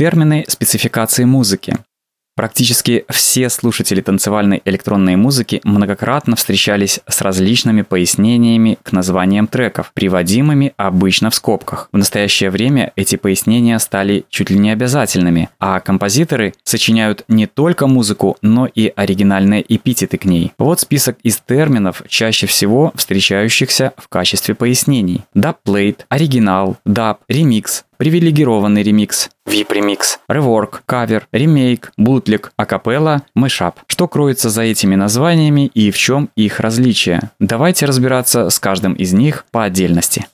Термины спецификации музыки. Практически все слушатели танцевальной электронной музыки многократно встречались с различными пояснениями к названиям треков, приводимыми обычно в скобках. В настоящее время эти пояснения стали чуть ли не обязательными, а композиторы сочиняют не только музыку, но и оригинальные эпитеты к ней. Вот список из терминов, чаще всего встречающихся в качестве пояснений. Dubplate, оригинал, даб, ремикс, привилегированный ремикс, VIP-ремикс, rework, кавер, ремейк, bootleg, акапелла, mashup. Что кроется за этими названиями и в чем их различие? Давайте разбираться с каждым из них по отдельности.